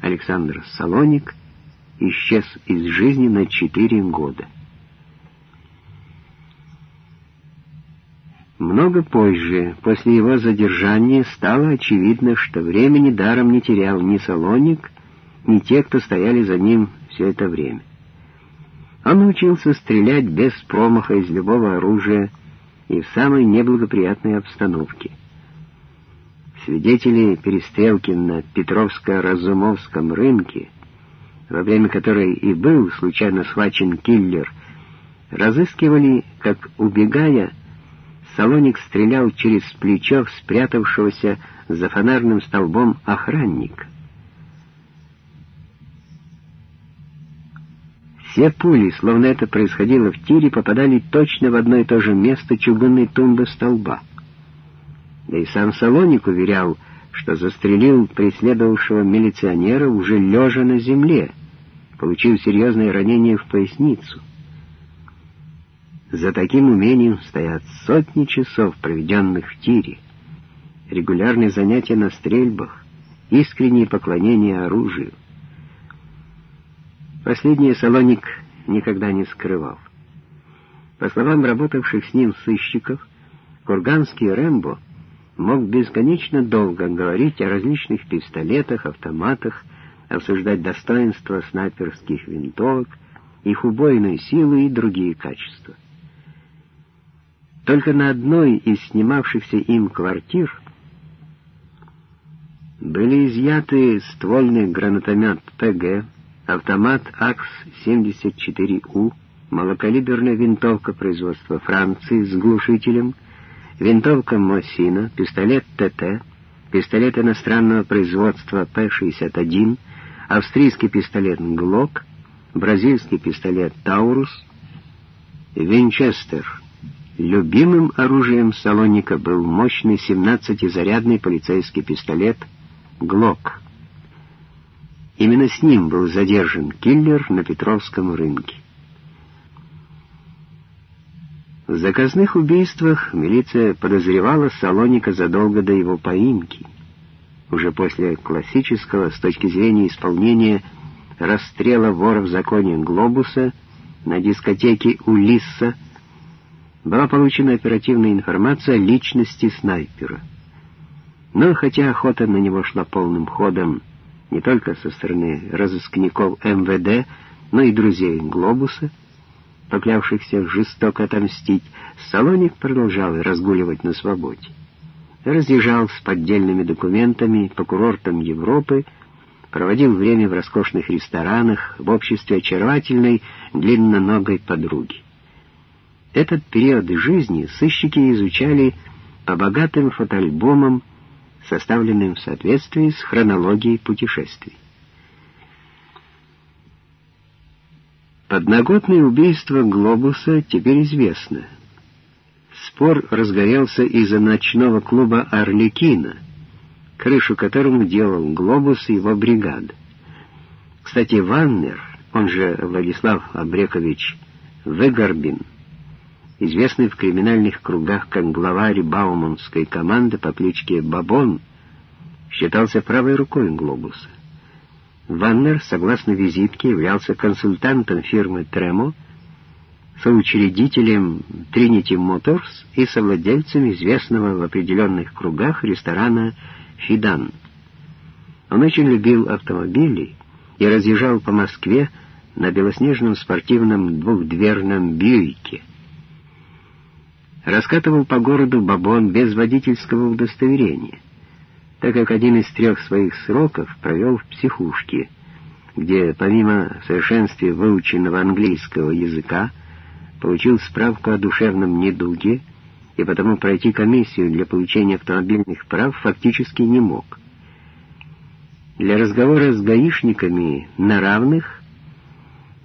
Александр Салоник исчез из жизни на четыре года. Много позже, после его задержания, стало очевидно, что времени даром не терял ни Салоник, ни те, кто стояли за ним все это время. Он научился стрелять без промаха из любого оружия и в самой неблагоприятной обстановке. Свидетели перестрелки на Петровско-Разумовском рынке, во время которой и был случайно схвачен киллер, разыскивали, как, убегая, Салоник стрелял через плечо спрятавшегося за фонарным столбом охранника. Все пули, словно это происходило в тире, попадали точно в одно и то же место чугунной тумбы столба. Да и сам Салоник уверял, что застрелил преследовавшего милиционера уже лежа на земле, получив серьезное ранение в поясницу. За таким умением стоят сотни часов, проведенных в тире, регулярные занятия на стрельбах, искреннее поклонение оружию. Последнее Салоник никогда не скрывал. По словам работавших с ним сыщиков, курганский Рэмбо мог бесконечно долго говорить о различных пистолетах, автоматах, обсуждать достоинства снайперских винтовок, их убойную силу и другие качества. Только на одной из снимавшихся им квартир были изъяты ствольный гранатомет ПГ, автомат АКС-74У, малокалиберная винтовка производства Франции с глушителем, винтовка Мосина, пистолет ТТ, пистолет иностранного производства П-61, австрийский пистолет ГЛОК, бразильский пистолет Таурус, Винчестер. Любимым оружием Салоника был мощный 17-зарядный полицейский пистолет ГЛОК. Именно с ним был задержан киллер на Петровском рынке. В заказных убийствах милиция подозревала Салоника задолго до его поимки. Уже после классического, с точки зрения исполнения расстрела вора в законе Глобуса на дискотеке Улисса, была получена оперативная информация о личности снайпера. Но хотя охота на него шла полным ходом, не только со стороны разыскников МВД, но и друзей Глобуса, поклявшихся жестоко отомстить, Салоник продолжал разгуливать на свободе. Разъезжал с поддельными документами по курортам Европы, проводил время в роскошных ресторанах в обществе очаровательной длинноногой подруги. Этот период жизни сыщики изучали по богатым фотоальбомам составленным в соответствии с хронологией путешествий. Подноготное убийство Глобуса теперь известно. Спор разгорелся из-за ночного клуба «Орликина», крышу которому делал Глобус и его бригада. Кстати, Ваннер, он же Владислав Абрекович Вегорбин, известный в криминальных кругах как главарь Бауманской команды по кличке Бабон, считался правой рукой Глобуса. Ваннер, согласно визитке, являлся консультантом фирмы Тремо, соучредителем Trinity Motors и совладельцем известного в определенных кругах ресторана «Фидан». Он очень любил автомобили и разъезжал по Москве на белоснежном спортивном двухдверном Бьюике раскатывал по городу бабон без водительского удостоверения, так как один из трех своих сроков провел в психушке, где помимо совершенстве выученного английского языка получил справку о душевном недуге и потому пройти комиссию для получения автомобильных прав фактически не мог. Для разговора с гаишниками на равных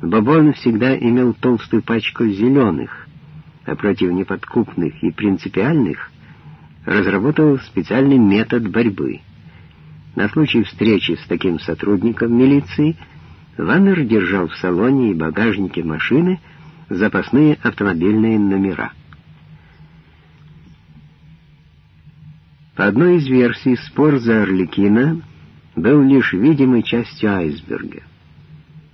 Бабон всегда имел толстую пачку зеленых, а против неподкупных и принципиальных разработал специальный метод борьбы. На случай встречи с таким сотрудником милиции Ваннер держал в салоне и багажнике машины запасные автомобильные номера. По одной из версий, спор за Орликина был лишь видимой частью айсберга.